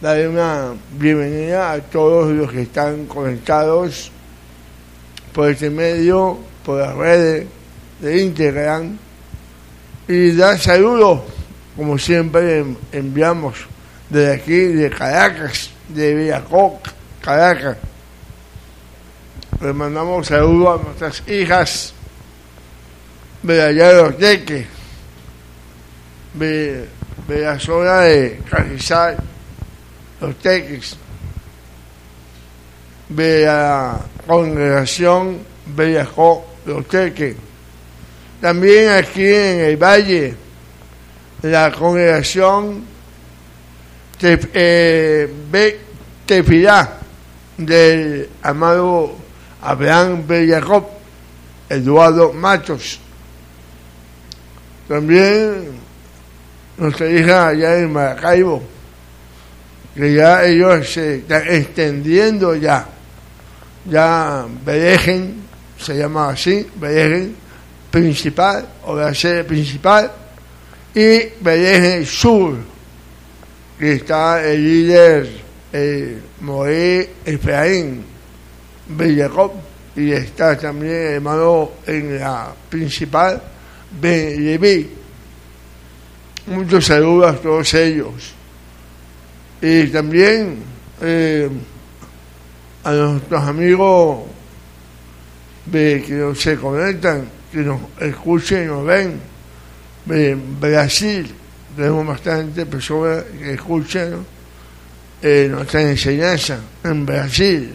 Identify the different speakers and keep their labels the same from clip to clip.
Speaker 1: darle una bienvenida a todos los que están conectados por este medio, por las redes de Instagram y dar saludos, como siempre enviamos desde aquí, de Caracas, de Villacoc, Caracas. Le mandamos saludos a nuestras hijas de allá de los Teques, de, de la zona de Teques, de la congregación Bellaco, los Teques. También aquí en el Valle, la congregación te, eh, del amado Abraham Bellacob, Eduardo Matos. También nuestra hija allá en Maracaibo, que ya ellos se están extendiendo ya. Ya Berejen, se llama así, Berejen principal, o la sede principal, y Berejen Sur, que está el líder el Moé Efraín Bellacob, y está también hermano en la principal Ben Muchos saludos a todos ellos. Y también eh, a nuestros amigos que se conectan, que nos escuchen y nos ven. De Brasil, tenemos bastante personas que escuchan eh, nuestra enseñanza en Brasil,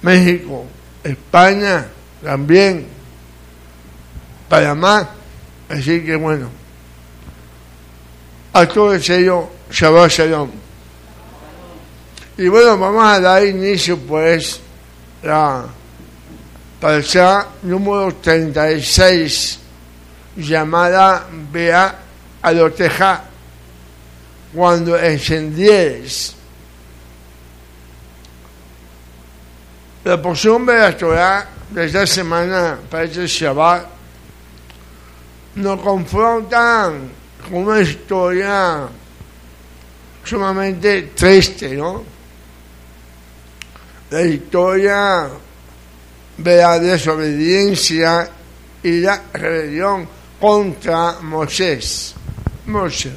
Speaker 1: México, España también, Panamá. Así que bueno, a todos ellos, Shabbat Shalom. Y bueno, vamos a dar inicio pues la parcial número 36 llamada Vea a lo teja cuando encendieres. La porción de la Torah de esta semana para este Shabbat nos confrontan con una historia sumamente triste, ¿no? La historia de la desobediencia y la rebelión contra Moisés. Moisés.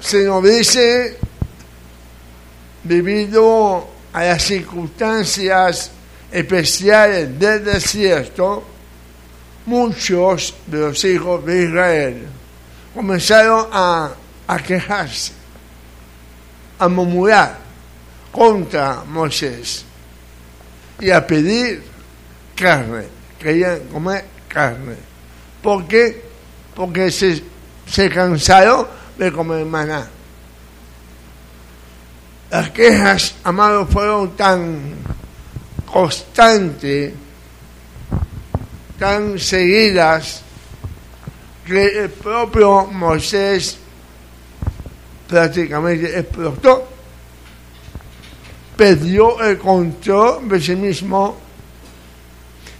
Speaker 1: Se nos dice, debido a las circunstancias especiales del desierto, muchos de los hijos de Israel comenzaron a quejarse, a murmurar contra Moisés y a pedir carne, querían comer carne. ¿Por qué? Porque se, se cansaron de comer maná. Las quejas, amados, fueron tan constantes tan seguidas que el propio Moisés prácticamente explotó, perdió el control de sí mismo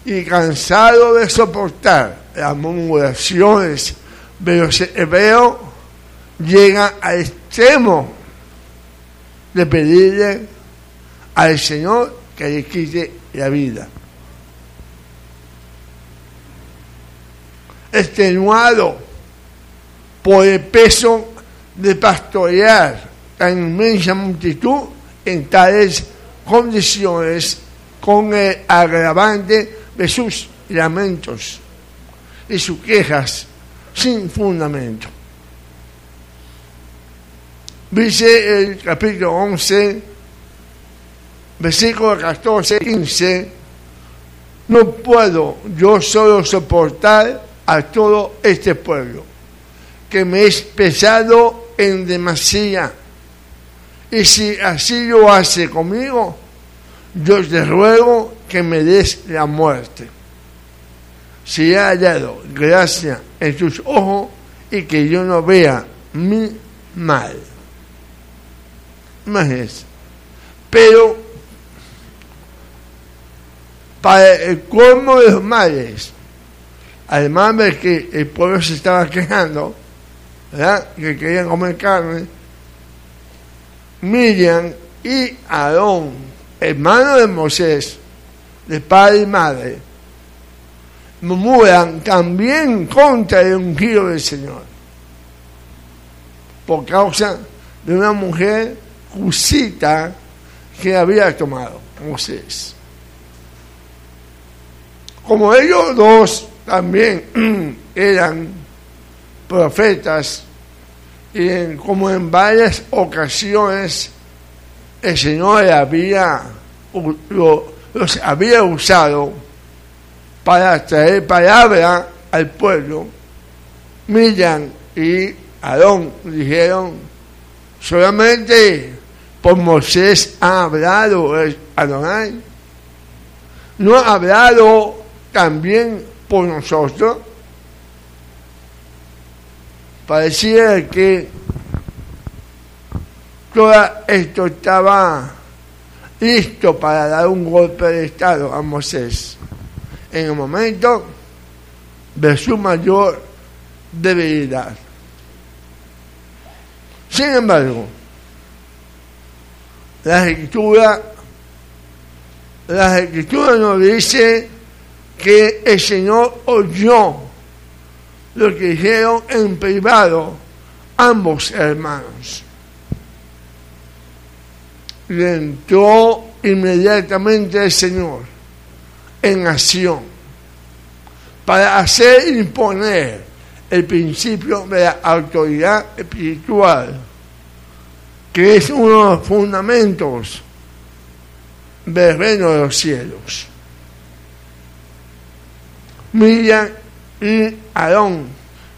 Speaker 1: y cansado de soportar las murmuraciones de los hebreos, llega al extremo de pedirle al Señor que le quite la vida. extenuado por el peso de pastorear tan inmensa multitud en tales condiciones con el agravante de sus lamentos y sus quejas sin fundamento. Dice el capítulo 11, versículo 14, 15, no puedo yo solo soportar a todo este pueblo, que me es pesado en demasía. Y si así lo hace conmigo, yo te ruego que me des la muerte. Si he hallado gracia en tus ojos y que yo no vea mi mal. Imagínense. Pero para el colmo de los males, además de que el pueblo se estaba quejando, que querían comer carne, Miriam y Aarón, hermano de Moisés, de padre y madre, murmuran también contra el ungido del Señor, por causa de una mujer cusita que había tomado Moisés. Como ellos dos también eran profetas, y como en varias ocasiones el Señor había, los había usado para traer palabra al pueblo, Miriam y Aarón dijeron, solamente por Moisés ha hablado Adonai, no ha hablado también por nosotros. Parecía que todo esto estaba listo para dar un golpe de Estado a Moisés. En el momento de su mayor debilidad. Sin embargo, la escritura, la escritura nos dice que el Señor oyó lo que dijeron en privado ambos hermanos. Y entró inmediatamente el Señor en acción para hacer imponer el principio de la autoridad espiritual, que es uno de los fundamentos del reino de los cielos. Miriam y Aarón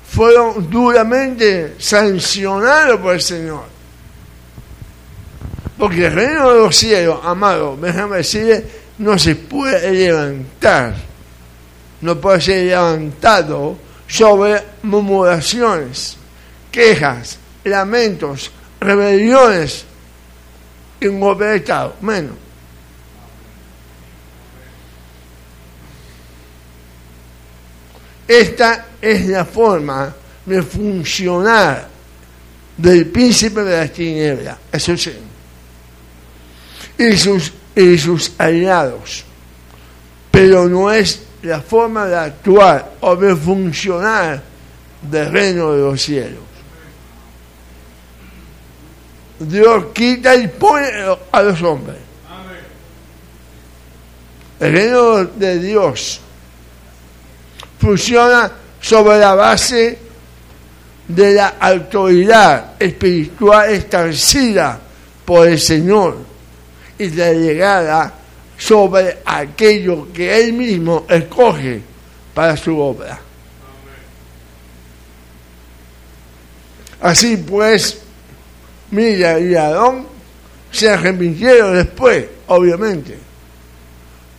Speaker 1: fueron duramente sancionados por el Señor. Porque el reino de los cielos, amado, déjame decirle, no se puede levantar, no puede ser levantado sobre murmuraciones, quejas, lamentos, rebeliones un golpe de Estado, menos. Esta es la forma de funcionar del príncipe de las tinieblas, eso sí, y sus, y sus aliados. Pero no es la forma de actuar o de funcionar del reino de los cielos. Dios quita y pone a los hombres. El reino de Dios funciona sobre la base de la autoridad espiritual establecida por el Señor y delegada sobre aquello que Él mismo escoge para su obra. Así pues, Milla y Aarón se arrepintieron después, obviamente.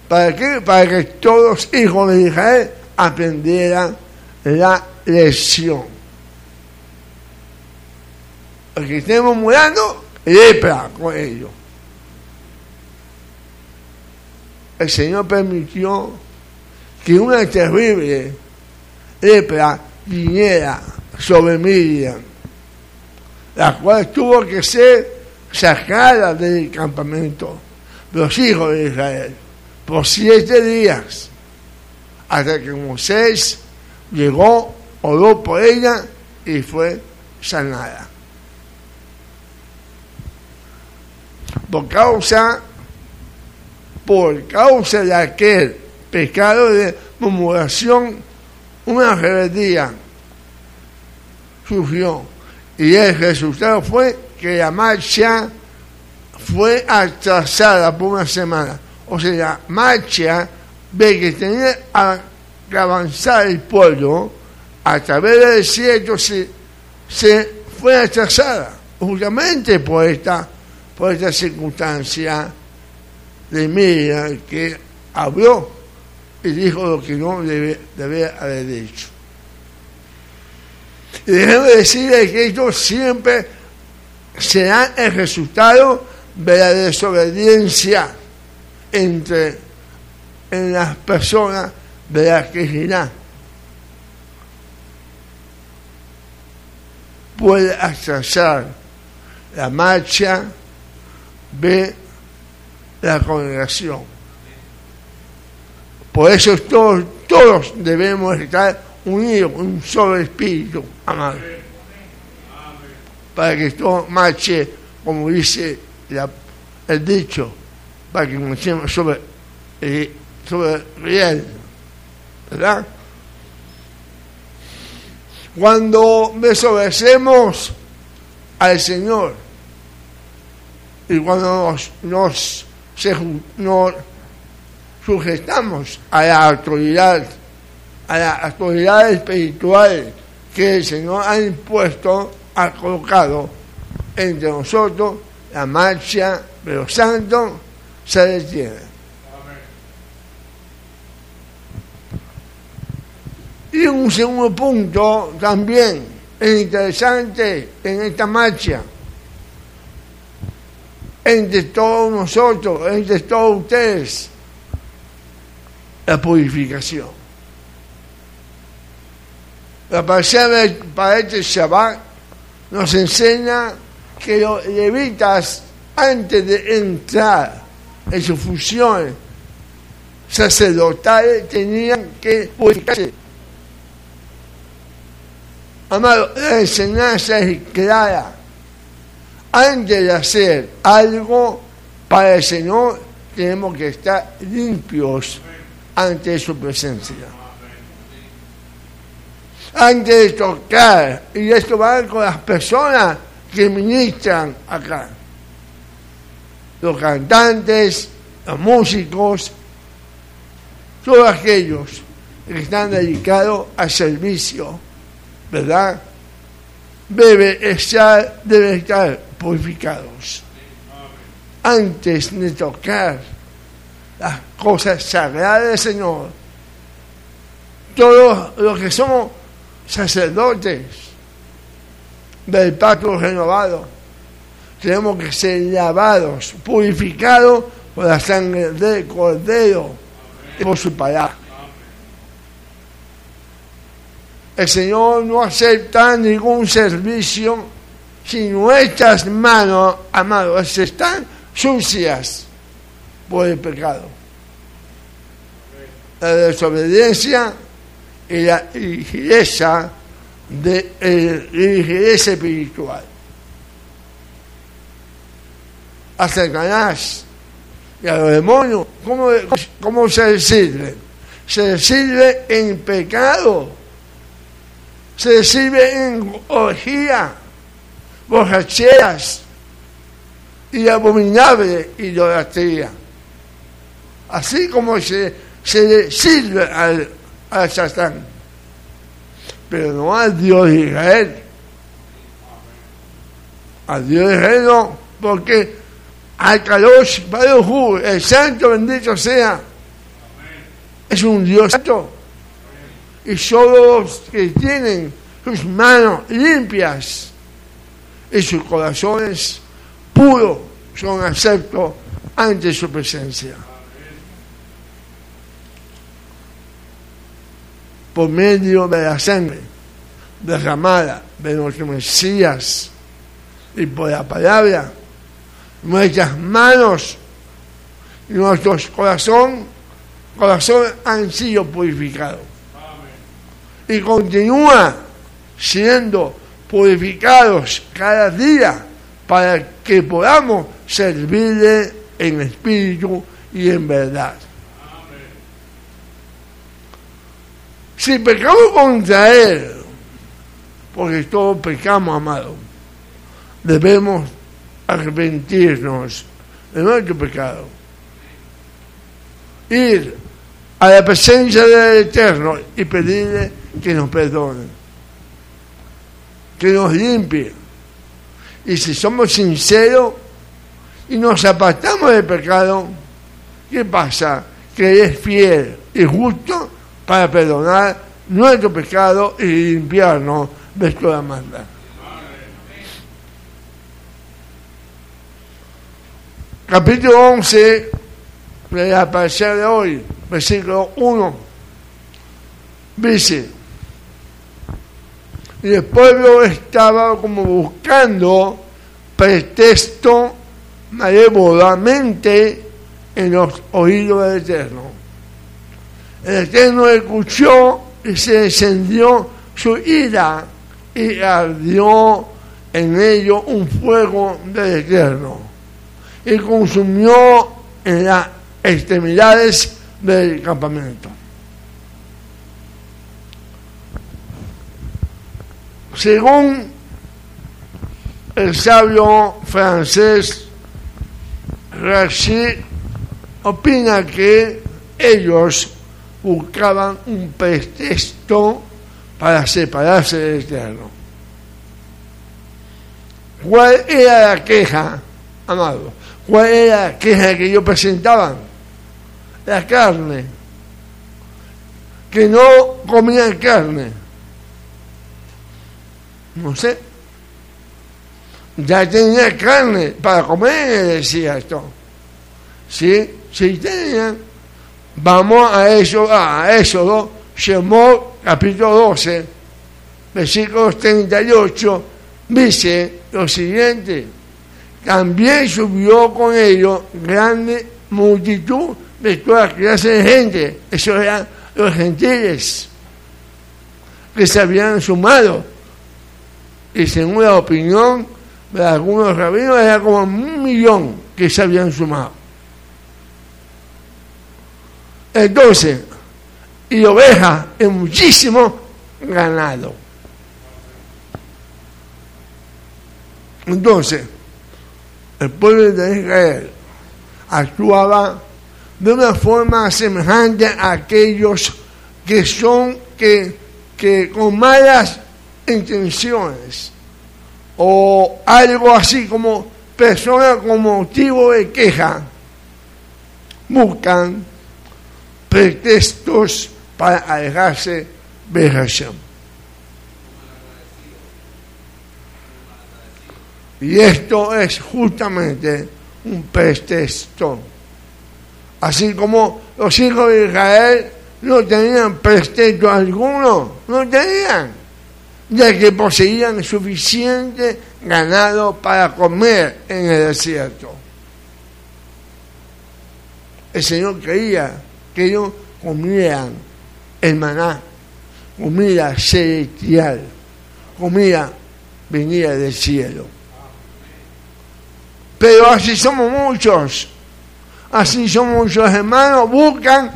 Speaker 1: ¿Para qué? Para que todos hijos de Israel aprendiera la lección. El que estemos murando, lepra con ellos. El Señor permitió que una terrible lepra viniera sobre Miriam, la cual tuvo que ser sacada del campamento de los hijos de Israel por siete días hasta que Moisés llegó, oró por ella y fue sanada. Por causa, por causa de aquel pecado de murmuración, una rebeldía surgió y el resultado fue que la marcha fue atrasada por una semana. O sea, la marcha ve que tenía que avanzar el pueblo a través del desierto se, se fue atrasada justamente por esta, por esta circunstancia de Miriam que habló y dijo lo que no debía haber dicho. Y déjeme decirle que esto siempre será el resultado de la desobediencia entre en las personas de la que puede atrasar la marcha de la congregación. Por eso todos, todos debemos estar unidos en un solo espíritu, amado. Para que todo marche, como dice el dicho, para que comencemos sobre, eh, sobre real. ¿Verdad? Cuando desobedecemos al Señor y cuando nos, nos, nos sujetamos a la autoridad, a la autoridad espiritual que el Señor ha impuesto, ha colocado entre nosotros, la marcha de los santos se detiene. Y un segundo punto también es interesante en esta marcha, entre todos nosotros, entre todos ustedes, la purificación. La pasada para este Shabbat nos enseña que los levitas, antes de entrar en su función sacerdotales, tenían que purificarse Amado, la enseñanza es clara. Antes de hacer algo para el Señor, tenemos que estar limpios ante su presencia. Antes de tocar, y esto va con las personas que ministran acá. Los cantantes, los músicos, todos aquellos que están dedicados al servicio ¿verdad? Debe estar, debe estar purificados. Antes de tocar las cosas sagradas del Señor, todos los que somos sacerdotes del pacto renovado, tenemos que ser lavados, purificados por la sangre del Cordero y por su palabra. El Señor no acepta ningún servicio si nuestras manos, amados, están sucias por el pecado. La desobediencia y la ligereza de la espiritual. A y a los demonios, ¿cómo, cómo se sirve? Se sirve en pecado se sirve en orgía, borracheras y abominable idolatría. Así como se, se le sirve al, Satán, pero no al Dios de Israel. Al Dios de Israel no, porque al Kadosh el santo bendito sea, es un Dios santo y solo los que tienen sus manos limpias y sus corazones puros son aceptos ante su presencia. Por medio de la sangre derramada de nuestro Mesías y por la palabra, nuestras manos y nuestros corazón, corazones han sido purificados y continúa siendo purificados cada día para que podamos servirle en espíritu y en verdad. Si pecamos contra Él, porque todos pecamos, amado, debemos arrepentirnos de nuestro pecado. Ir a la presencia del Eterno y pedirle que nos perdone, que nos limpie. Y si somos sinceros y nos apartamos del pecado, ¿qué pasa? Que es fiel y justo para perdonar nuestro pecado y limpiarnos de toda maldad. Capítulo 11 la parcial de hoy, versículo 1, dice, Y el pueblo estaba como buscando pretexto malévolamente en los oídos del Eterno. El Eterno escuchó y se encendió su ira y ardió en ello un fuego del Eterno y consumió en las extremidades del campamento. Según el sabio francés Rachid opina que ellos buscaban un pretexto para separarse del Eterno. ¿Cuál era la queja, amado? ¿Cuál era la queja que ellos presentaban? La carne. Que no comían carne. No sé. Ya tenía carne para comer, decía esto. Sí, sí tenían. Vamos a eso, a Éxodo, Shemot, capítulo 12, versículos 38, dice lo siguiente, también subió con ellos grande multitud de toda clase gente, eso eran los gentiles que se habían sumado, y según la opinión de algunos rabinos era como un millón que se habían sumado. Entonces, y ovejas en muchísimo ganado. Entonces, el pueblo de Israel actuaba de una forma semejante a aquellos que son que, que con malas intenciones o algo así como personas con motivo de queja buscan pretextos para alejarse de Hashem. Y esto es justamente un pretexto. Así como los hijos de Israel no tenían pretexto alguno, no tenían, ya que poseían suficiente ganado para comer en el desierto. El Señor creía que ellos comían el maná, comida celestial, comida venida del cielo. Pero así somos muchos, así somos muchos hermanos, buscan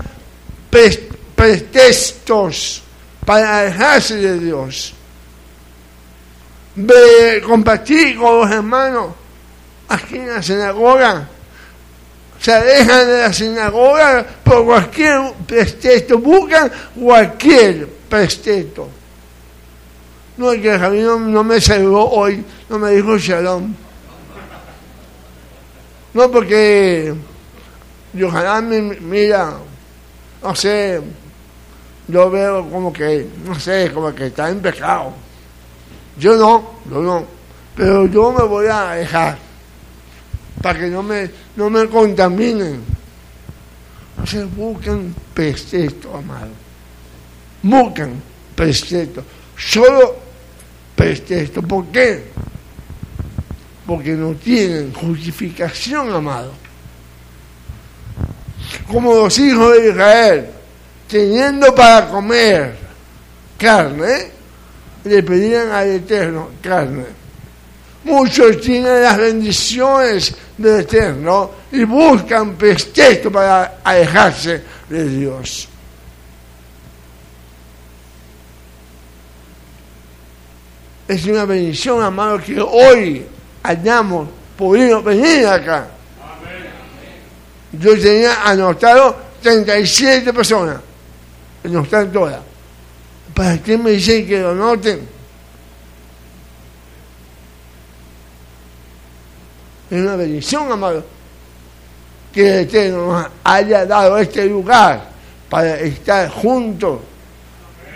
Speaker 1: pretextos para alejarse de Dios. De compartir con los hermanos aquí en la sinagoga se alejan de la sinagoga por cualquier pretexto, buscan cualquier pretexto. No, es que el no, no me saludó hoy, no me dijo shalom. No, porque ojalá me mira, no sé, yo veo como que, no sé, como que está en pecado. Yo no, yo no, pero yo me voy a dejar para que no me, no me contaminen. O sea, buscan pretexto, amado. Buscan pretexto. Solo pretexto. ¿Por qué? Porque no tienen justificación, amado. Como los hijos de Israel, teniendo para comer carne, le pedían al Eterno carne Muchos tienen las bendiciones del Eterno y buscan pretexto para alejarse de Dios. Es una bendición, amado, que hoy hayamos podido venir acá. Yo tenía anotado 37 personas, no están todas. ¿Para qué me dicen que lo noten? Es una bendición, amado, que el Eterno nos haya dado este lugar para estar juntos,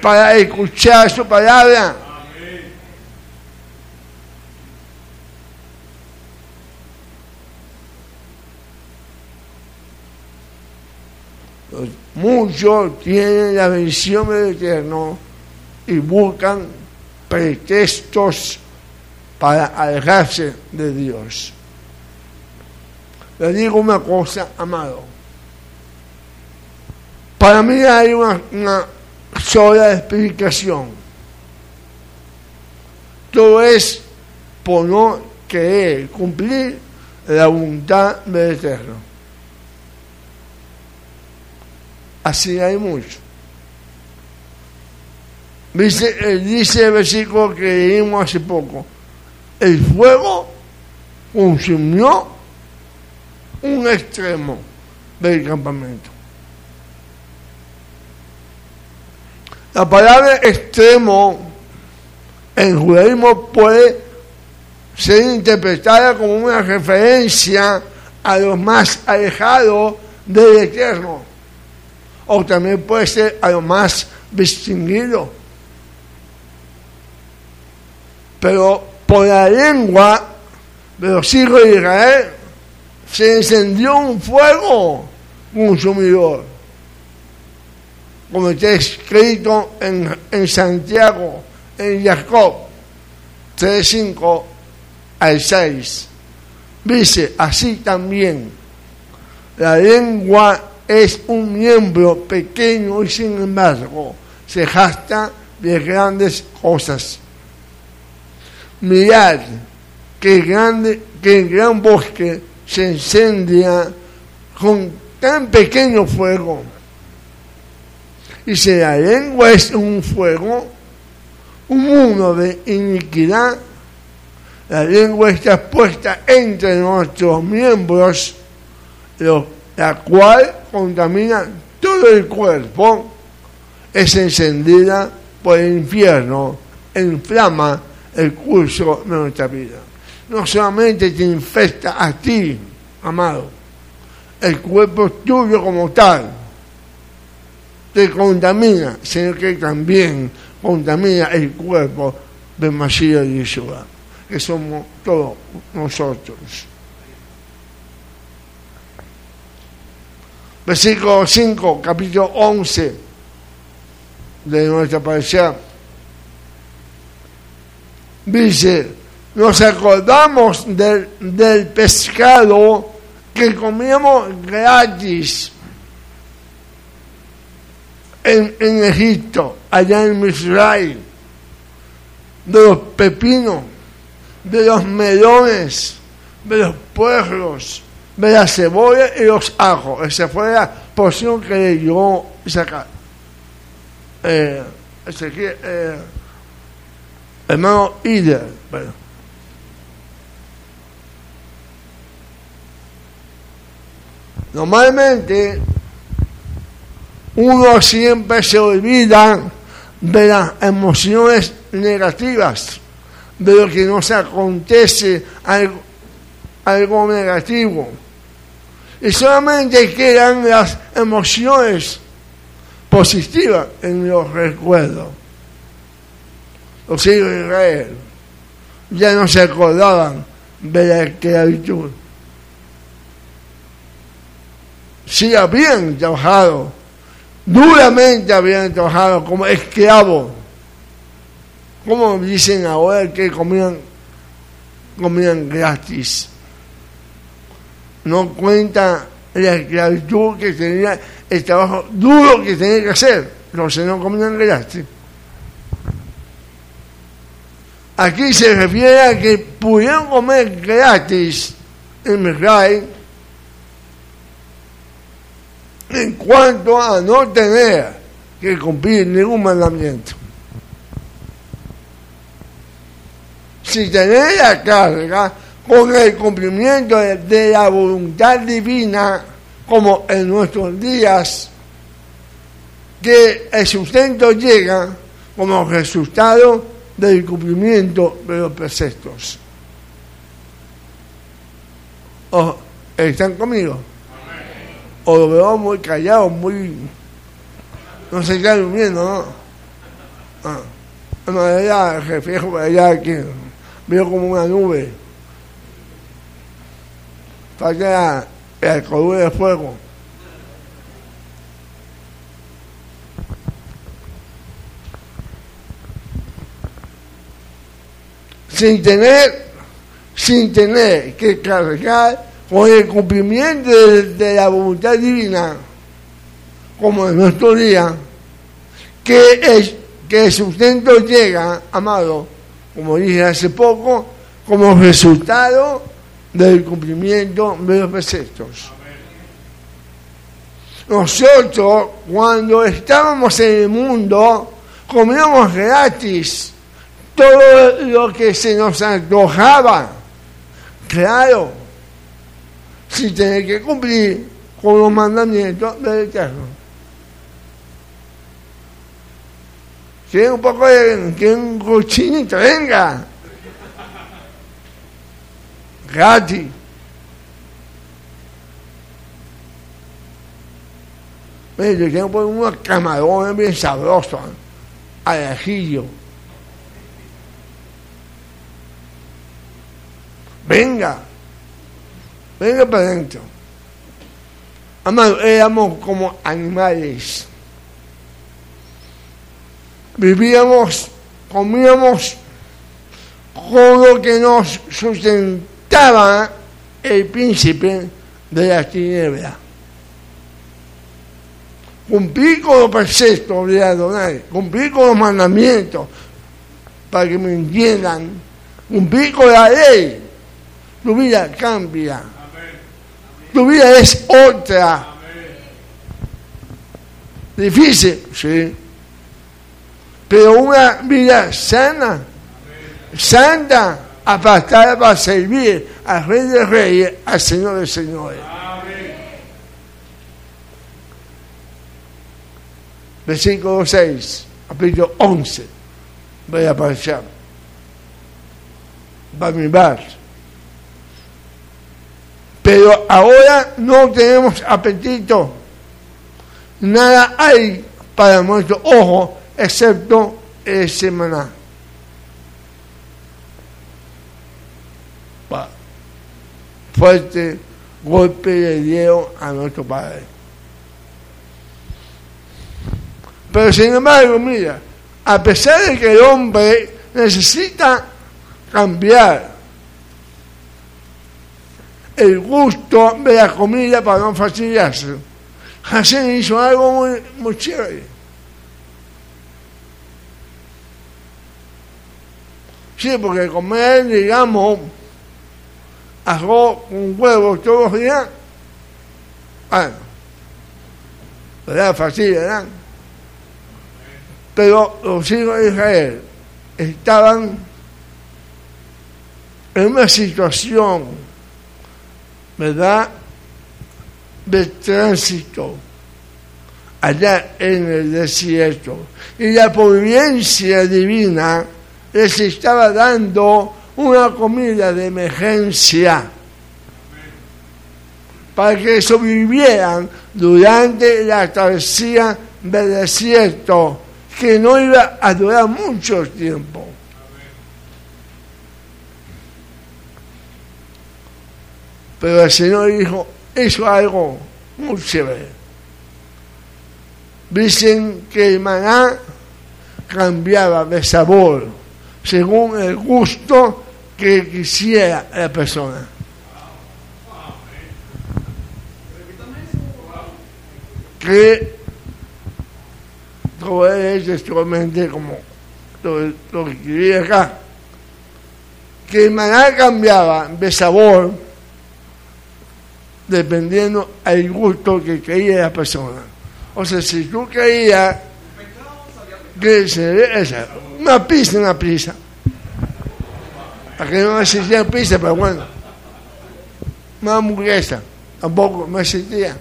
Speaker 1: para escuchar su palabra. Muchos tienen la bendición del Eterno y buscan pretextos para alejarse de Dios. Le digo una cosa, amado. Para mí hay una, una sola explicación. Todo es por no querer cumplir la voluntad del Eterno. Así hay mucho. Dice, eh, dice el versículo que leímos hace poco. El fuego consumió un extremo del campamento. La palabra extremo en judaísmo puede ser interpretada como una referencia a los más alejados del eterno, o también puede ser a lo más distinguido. Pero por la lengua de los hijos de Israel se encendió un fuego consumidor, como está escrito en, en Santiago, en Jacob 3.5 al 6. Dice, así también, la lengua es un miembro pequeño y sin embargo se gasta de grandes cosas. Mirad que, grande, que el gran bosque se incendia con tan pequeño fuego. Y si la lengua es un fuego, un mundo de iniquidad, la lengua está puesta entre nuestros miembros, la cual contamina todo el cuerpo, es encendida por el infierno, inflama el curso de nuestra vida. No solamente te infecta a ti, amado, el cuerpo tuyo como tal, te contamina, sino que también contamina el cuerpo de Masías y Yeshua que somos todos nosotros. Versículo 5, capítulo 11 de nuestra pareja. Dice, nos acordamos del, del pescado que comíamos gratis en, en Egipto, allá en Israel, de los pepinos de los melones, de los puerros, de la cebolla y los ajos. Esa fue la porción que le dio sacar. Eh, aquí, eh, hermano Ider. Normalmente uno siempre se olvida de las emociones negativas de lo que nos acontece algo, algo negativo. Y solamente quedan las emociones positivas en los recuerdos. Los hijos de Israel ya no se acordaban de la esclavitud. Sí habían trabajado, duramente habían trabajado como esclavos ¿Cómo dicen ahora que comían, comían gratis? No cuenta la esclavitud que tenía, el trabajo duro que tenía que hacer, los que no comían gratis. Aquí se refiere a que pudieron comer gratis en Israel en cuanto a no tener que cumplir ningún mandamiento. si tenés la carga con el cumplimiento de, la voluntad divina, como en nuestros días, que el sustento llega como resultado del cumplimiento de los preceptos. ¿O ¿Están conmigo? O lo veo muy callado, muy... No se está durmiendo, ¿no? Ah. No, el reflejo allá aquí veo como una nube. Falta el color de fuego. sin tener, sin tener que cargar con el cumplimiento de, la voluntad divina, como en nuestro día, que, es, que el sustento llega, amado, como dije hace poco, como resultado del cumplimiento de los preceptos. Nosotros, cuando estábamos en el mundo, comíamos gratis todo lo que se nos antojaba. Claro, sin tener que cumplir con los mandamientos del Eterno. ¿Quieren un poco de ¿quieren? Venga. Mire, yo quiero poner unos camarones bien sabrosos al ajillo. Venga, venga para adentro. Amado, éramos como animales. Vivíamos, comíamos con lo que nos sustentaba el príncipe de la tiniebla. Cumplir con los preceptos de Adonai, cumplir con los mandamientos, para que me entiendan, cumplir con la ley tu vida cambia. Tu vida es otra. Difícil, sí. Pero una vida sana, santa, apartada para servir al Rey de Reyes, al Señor de Señores. Versículo 6, capítulo 11. Voy a mi bar. Pero ahora no tenemos apetito. Nada hay para nuestro ojo excepto el semana. Fuerte golpe de dieron a nuestro Padre. Pero sin embargo, mira, a pesar de que el hombre necesita cambiar el gusto de la comida para no fastidiarse. Hassan hizo algo muy, muy chévere. Sí, porque comer, digamos, arroz con huevos todos los días, bueno, ¿verdad? Fácil, ¿verdad? Pero los hijos de Israel estaban en una situación ¿verdad? De tránsito allá en el desierto. Y la providencia divina les estaba dando una comida de emergencia para que sobrevivieran durante la travesía del desierto, que no iba a durar mucho tiempo. Pero el Señor dijo, eso es algo muy chévere. Dicen que el maná cambiaba de sabor según el gusto que quisiera la persona. Que todo es como lo, que quería acá. Que maná cambiaba de sabor dependiendo del gusto que quería la persona. O sea, si tú querías que se esa, una pizza, una pizza. Aquí no existía pizza, pero bueno. Una hamburguesa, tampoco no existía.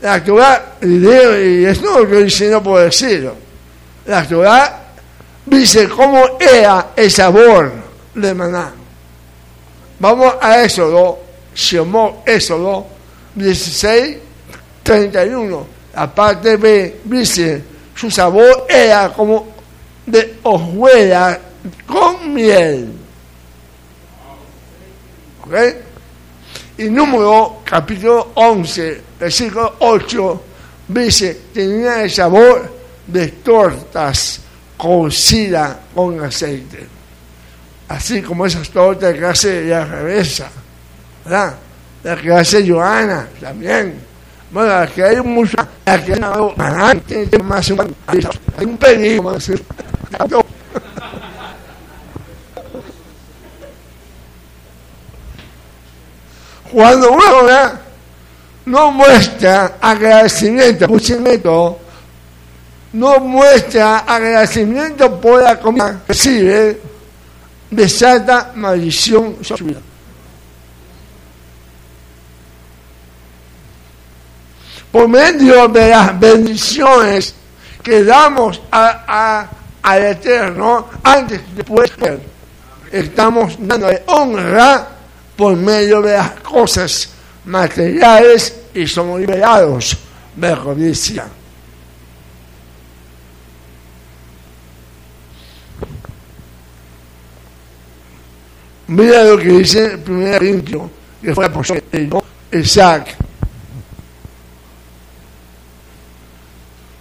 Speaker 1: La Torah, y es no lo que dice, no puedo decirlo. La Torah dice cómo era el sabor de maná. Vamos a Éxodo, Shemot Éxodo 16, 31. La parte B dice, su sabor era como de hojuela con miel. ¿Ok? Y número capítulo 11, versículo 8, dice, tenía el sabor de tortas cocida con aceite. Así como esas tortas que hace la reversa, ¿verdad? La que hace Joana también. Bueno, la que hay mucha, la que hay más un peligro más. Cuando uno no muestra agradecimiento, escúchenme no muestra agradecimiento por la comida que recibe, desata maldición sobre. Por medio de las bendiciones que damos a, al Eterno, antes de después, estamos dándole honra por medio de las cosas materiales y somos liberados de la. Mira lo que dice el primer Corintio, que fue apóstol Isaac.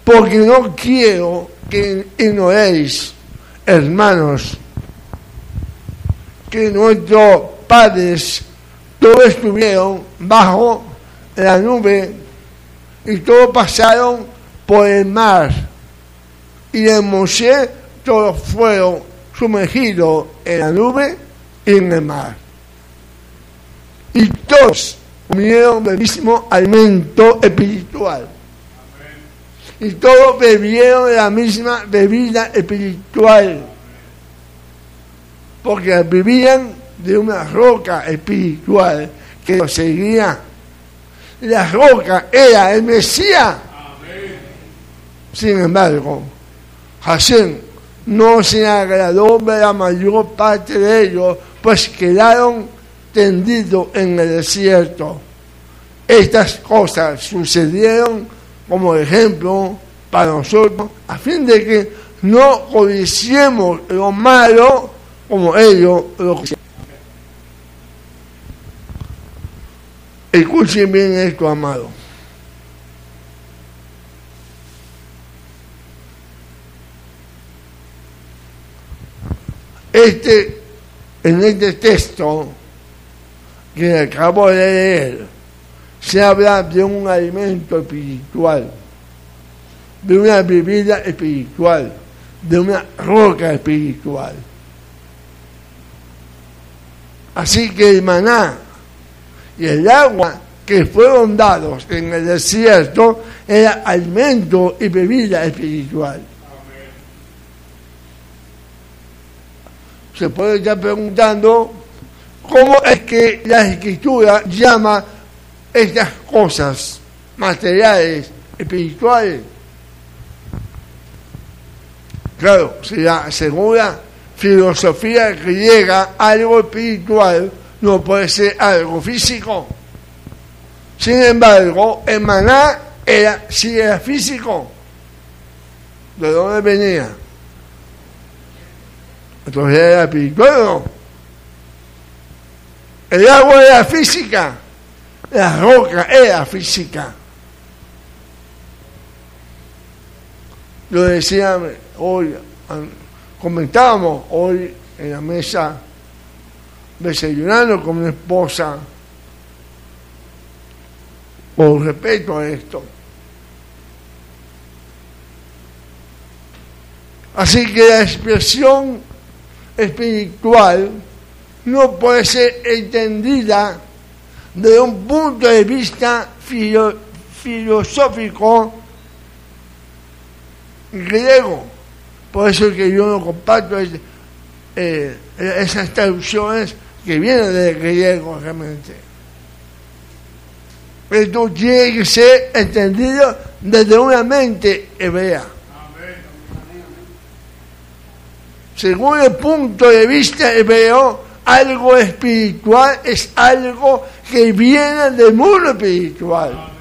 Speaker 1: Porque no quiero que ignoréis, hermanos, que nuestros padres todos estuvieron bajo la nube y todos pasaron por el mar. Y en Moshe todos fueron sumergidos en la nube y en el mar. Y todos comieron del mismo alimento espiritual. Y todos bebieron de la misma bebida espiritual. Porque vivían de una roca espiritual que lo seguía. La roca era el Mesías. Sin embargo, Hashem no se agradó de la mayor parte de ellos, pues quedaron tendidos en el desierto. Estas cosas sucedieron como ejemplo para nosotros, a fin de que no codiciemos lo malo como ellos lo Escuchen bien esto, amado. Este, en este texto que acabo de leer, se habla de un alimento espiritual, de una bebida espiritual, de una roca espiritual. Así que el maná y el agua que fueron dados en el desierto era alimento y bebida espiritual. Se puede estar preguntando cómo es que la escritura llama estas cosas materiales, espirituales. Claro, si la segunda filosofía griega algo espiritual no puede ser algo físico. Sin embargo, el maná era, sí era físico. ¿De dónde venía? Entonces era espiritual. El agua era física, la roca era física. Lo decía hoy, comentábamos hoy en la mesa desayunando con mi esposa por respeto a esto. Así que la expresión espiritual no puede ser entendida desde un punto de vista filosófico griego. Por eso es que yo no comparto eh, esas traducciones que viene del griego realmente. Esto tiene que ser entendido desde una mente hebrea. Según el punto de vista hebreo, algo espiritual es algo que viene del mundo espiritual.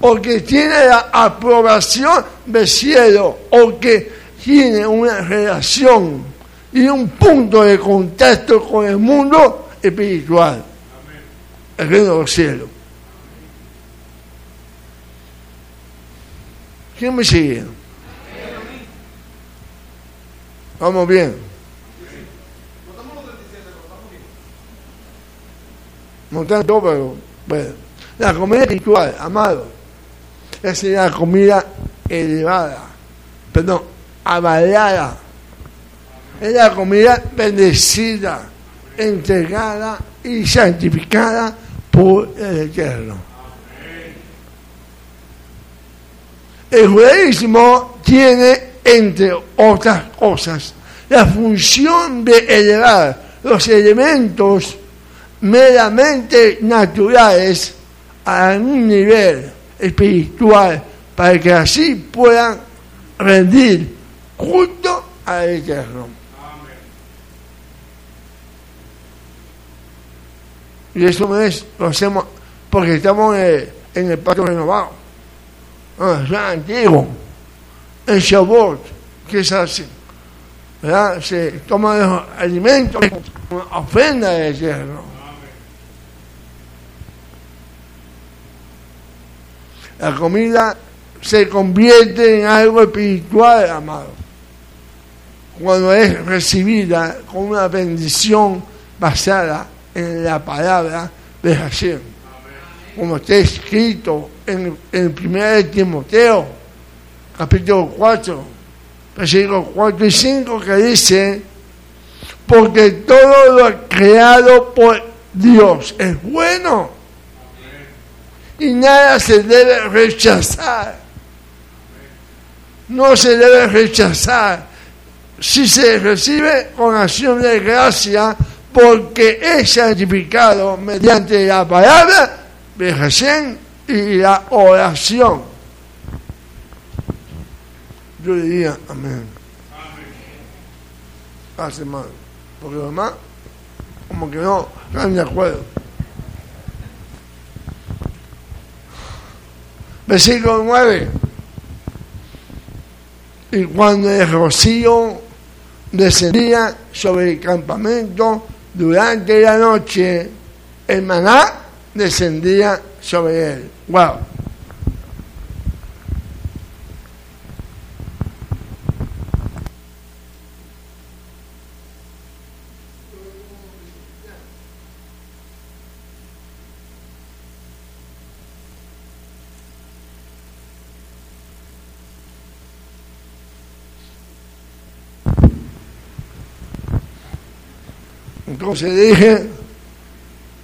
Speaker 1: O que tiene la aprobación del cielo, o que tiene una relación y un punto de contacto con el mundo espiritual, el reino del cielo. ¿Quién me sigue? Vamos bien. No tanto, pero bueno. La comida espiritual, amado, es la comida elevada, perdón, avalada. Es la comida bendecida, entregada y santificada por el Eterno. El judaísmo tiene, entre otras cosas, la función de elevar los elementos meramente naturales a un nivel espiritual para que así puedan rendir culto al Eterno. Y eso es, lo hacemos porque estamos en el, en el pacto renovado. Ah, ya antiguo. En Shabbat, ¿qué se hace? ¿Verdad? Se toma los alimentos, ofenda al Eterno. La comida se convierte en algo espiritual, amado. Cuando es recibida con una bendición basada en la palabra de Hashem. Como está escrito en, el primer Timoteo, capítulo 4, versículos 4 y 5, que dice, porque todo lo creado por Dios es bueno y nada se debe rechazar. No se debe rechazar si se recibe con acción de gracia porque es santificado mediante la palabra de Jesús y la oración. Yo diría amén. Hace mal. Porque los demás, como que no están de acuerdo. Versículo 9. Y cuando el rocío descendía sobre el campamento durante la noche, el maná descendía sobre él. ¡Wow! Entonces dije,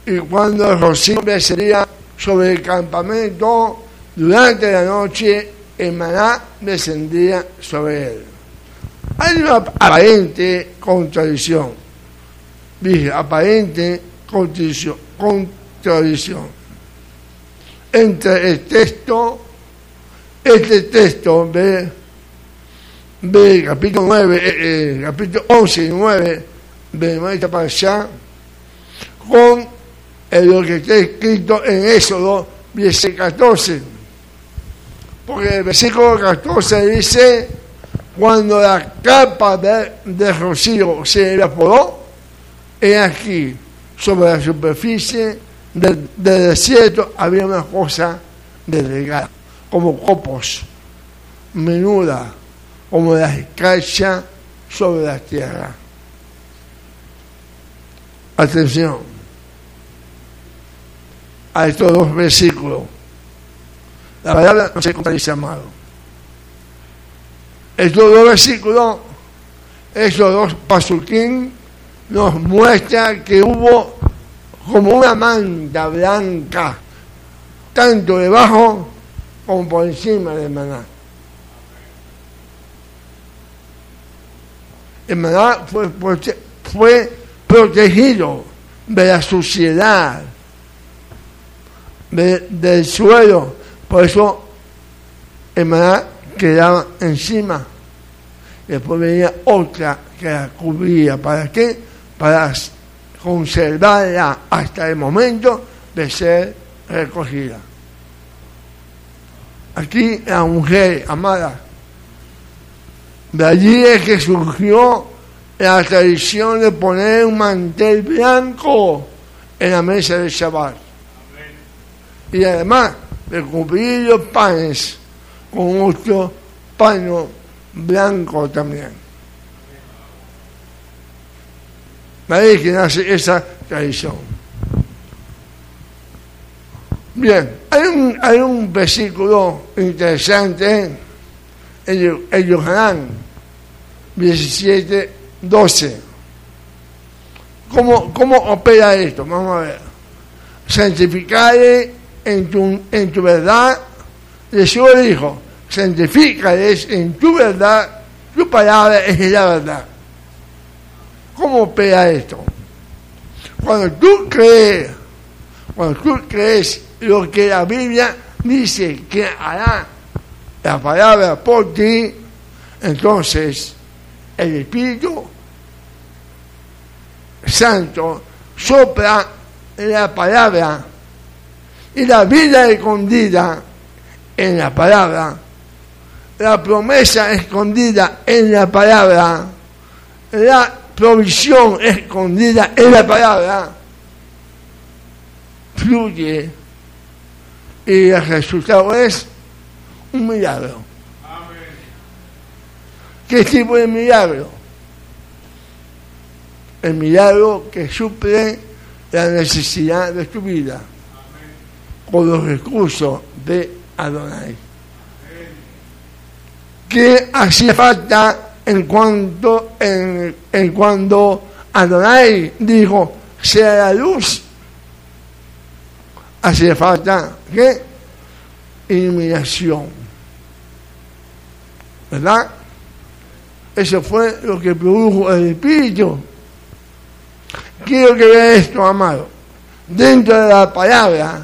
Speaker 1: y cuando rocío descendía sobre el campamento, durante la noche el maná descendía sobre él. Hay una aparente contradicción. Dije, aparente contradicción, contradicción entre el texto, este texto de, de capítulo 9, eh, eh, capítulo 11 y 9 de para allá con lo que está escrito en Éxodo 14. Porque el versículo 14 dice, cuando la capa de, rocío se evaporó, he aquí, sobre la superficie del, desierto había una cosa delgada, como copos, menuda, como la escarcha sobre la tierra. Atención a estos dos versículos. La palabra no se contradice, amado. Estos dos versículos, estos dos pasuquín, nos muestran que hubo como una manta blanca, tanto debajo como por encima del maná. El maná fue protegido de la suciedad del suelo. Por eso el maná quedaba encima. Después venía otra que la cubría. ¿Para qué? Para conservarla hasta el momento de ser recogida. Aquí la mujer amada. De allí es que surgió la tradición de poner un mantel blanco en la mesa del Shabbat. Y además de cubrir los panes con otro pano blanco también. Ahí que nace esa tradición. Bien, hay un, hay un versículo interesante en, en Yohanan 17, 12. ¿Cómo, ¿Cómo opera esto? Vamos a ver. Santificare en tu, en tu verdad. Jesús dijo, santificales en tu verdad, tu palabra es la verdad. ¿Cómo opera esto? Cuando tú crees, cuando tú crees lo que la Biblia dice que hará la palabra por ti, entonces el Espíritu Santo sopla la palabra y la vida escondida en la palabra, la promesa escondida en la palabra, la provisión escondida en la palabra, fluye. Y el resultado es un milagro. ¿Qué tipo de milagro? El milagro que suple la necesidad de tu vida con los recursos de Adonai. ¿Qué hacía falta en cuanto en, en cuando Adonai dijo sea la luz? Hacía falta ¿qué? Iluminación. ¿Verdad? Eso fue lo que produjo el Espíritu. Quiero que vean esto, amado. Dentro de la palabra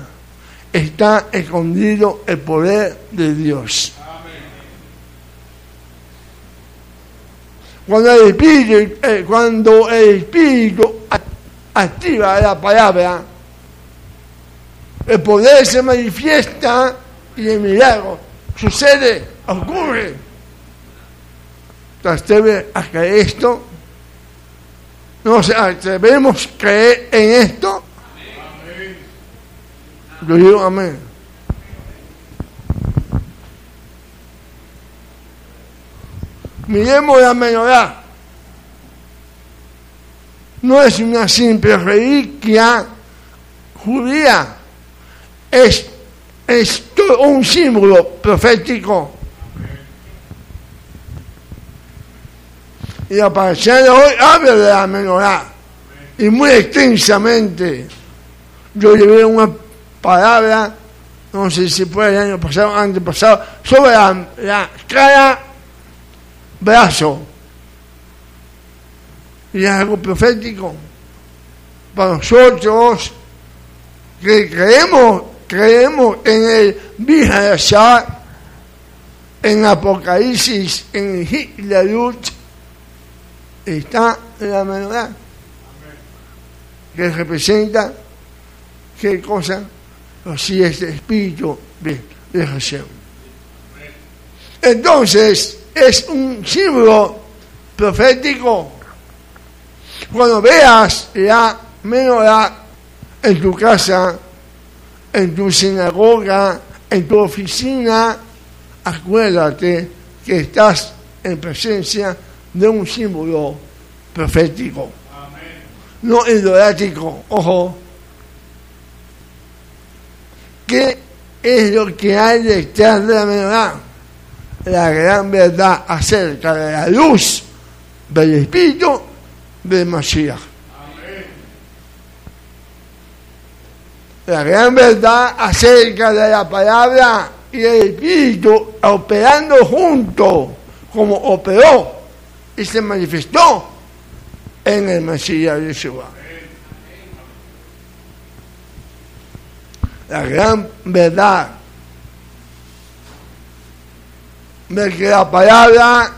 Speaker 1: está escondido el poder de Dios. Cuando el Espíritu, eh, cuando el Espíritu activa la palabra, el poder se manifiesta y el milagro sucede, ocurre. ¿Te a creer esto? ¿Nos atrevemos a creer en esto? Yo digo amén. Miremos la menorá. No es una simple reliquia judía, es, es un símbolo profético. Y la hoy habla de la menorá, y muy extensamente. Yo llevé una palabra, no sé si fue el año pasado, antepasado, sobre la, cara brazo. Y es algo profético para nosotros que creemos, creemos en el Vihayashar, en Apocalipsis, en luz, está la menorá, que representa qué cosa así es espíritu de, de Hashem. Entonces, es un símbolo profético. Cuando veas la menorá en tu casa, en tu sinagoga, en tu oficina, acuérdate que estás en presencia un símbolo profético. No idolático, ojo, ¿Qué es lo que hay detrás de la verdad? La gran verdad acerca de la luz del Espíritu de Mashiach. La gran verdad acerca de la palabra y el Espíritu operando junto como operó y se manifestó en el de Yeshua. la gran verdad de que la palabra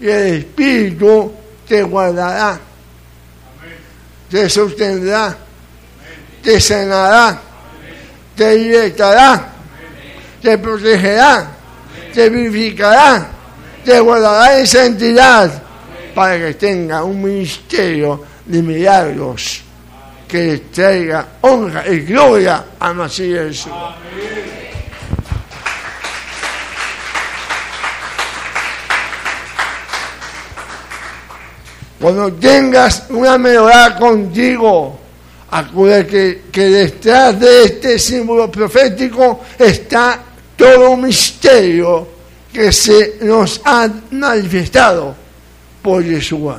Speaker 1: y el Espíritu te guardará, te sostendrá, te sanará, te directará, te protegerá, te vivificará, te guardará en santidad para que tenga un ministerio de milagros que traiga honra y gloria a Masías Jesús. Cuando tengas una melodía contigo, acuérdate que, que detrás de este símbolo profético está todo un misterio que se nos ha manifestado por Yeshua.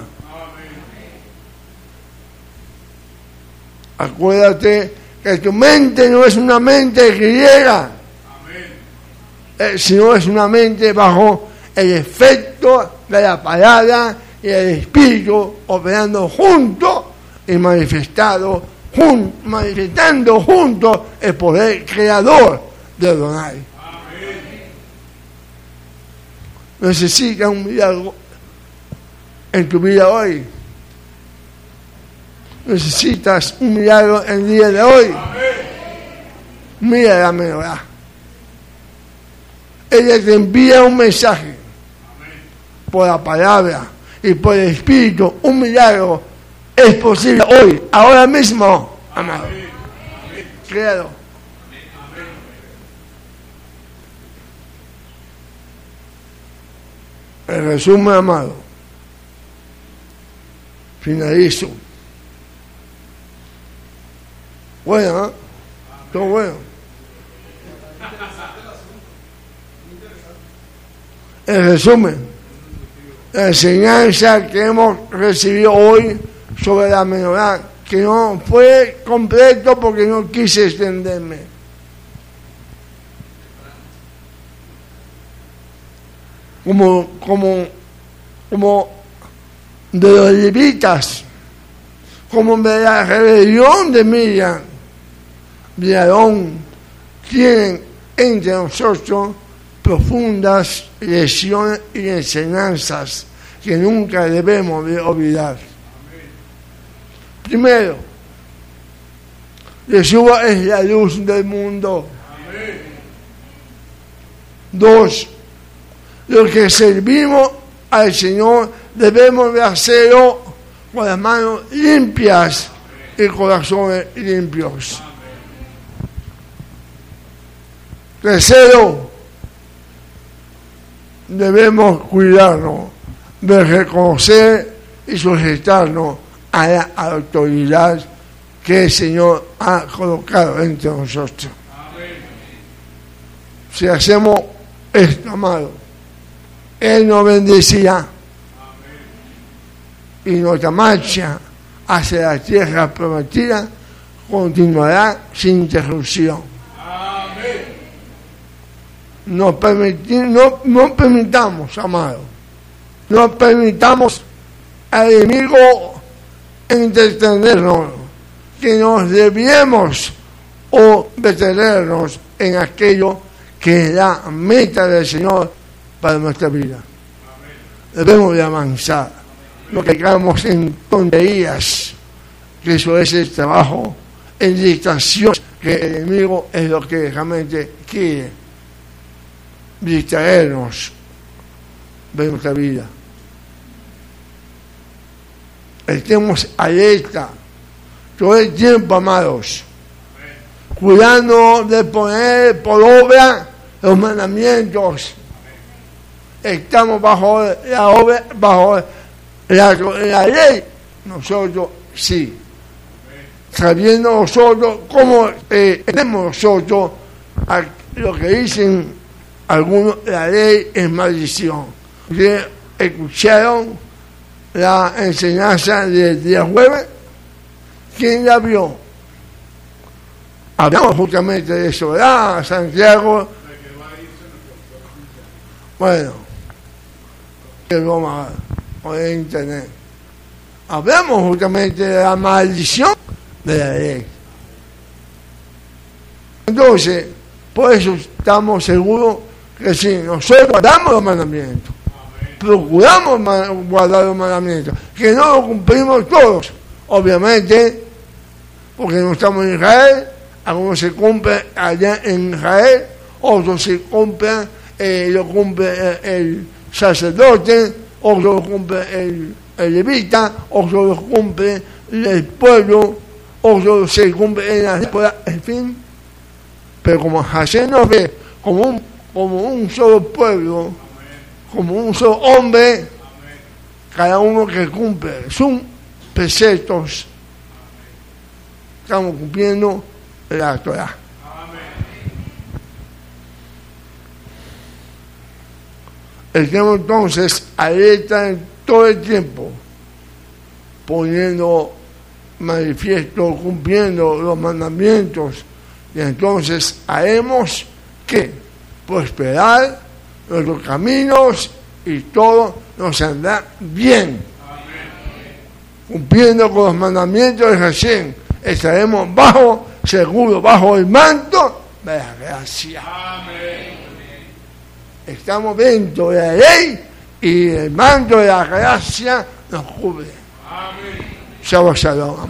Speaker 1: Acuérdate que tu mente no es una mente griega, eh, sino es una mente bajo el efecto de la palabra y el espíritu operando junto y manifestado, manifestando junto el poder creador de Donai. Necesita un milagro en tu vida hoy. Necesitas un milagro en el día de hoy. Mira la menorá. Ella te envía un mensaje por la palabra y por el Espíritu. Un milagro es posible hoy, ahora mismo, amado. Claro. El resumen, amado. Finalizo. Bueno, ¿eh? Todo bueno. En resumen, la enseñanza que hemos recibido hoy sobre la menorá, que no fue completo porque no quise extenderme. Como, como, como de los levitas, como de la rebelión de Miriam, de Aarón, tienen entre nosotros profundas lecciones y enseñanzas que nunca debemos de olvidar. Primero, Yeshua es la luz del mundo. Dos, los que servimos al Señor debemos de hacerlo con las manos limpias y corazones limpios. Tercero, debemos cuidarnos de reconocer y sujetarnos a la autoridad que el Señor ha colocado entre nosotros. Si hacemos esto, amado, Él nos bendecirá y nuestra marcha hacia la tierra prometida continuará sin interrupción. No, no, no permitamos, amado, no permitamos al enemigo entretenernos, que nos debemos o detenernos en aquello que es la meta del Señor para nuestra vida. Debemos de avanzar, no caigamos en tonterías, que eso es el trabajo, en distracción, que el enemigo es lo que realmente quiere distraernos de nuestra vida. Estemos alerta todo el tiempo, amados, cuidando de poner por obra los mandamientos. Estamos bajo la obra, bajo la, ley. Nosotros sí. Sabiendo nosotros cómo eh, tenemos nosotros lo que dicen algunos, la ley es maldición. Ustedes escucharon la enseñanza del día jueves. ¿Quién la vio? Hablamos justamente de eso, ¿verdad? Santiago. Bueno, que vamos a poner internet. Hablamos justamente de la maldición de la ley. Entonces, por eso estamos seguros que si nosotros guardamos los mandamientos, procuramos guardar los mandamientos, que no los cumplimos todos, obviamente, porque no estamos en Israel, algunos se cumplen allá en Israel, otros se cumplen, eh, lo cumple eh, el sacerdote, otros lo cumple el, levita, otros lo cumple el pueblo, otros se cumple en la en fin. Pero como Hashem nos ve como un como un solo pueblo, como un solo hombre, cada uno que cumple sus preceptos, estamos cumpliendo la Torah. Estamos entonces alerta todo el tiempo, poniendo manifiesto, cumpliendo los mandamientos, y entonces haremos que prosperar nuestros caminos y todo nos andará bien. Cumpliendo con los mandamientos de Hashem, estaremos bajo, seguro, bajo el manto de la gracia. Estamos dentro de la ley y el manto de la gracia nos cubre. Shabbat Shalom.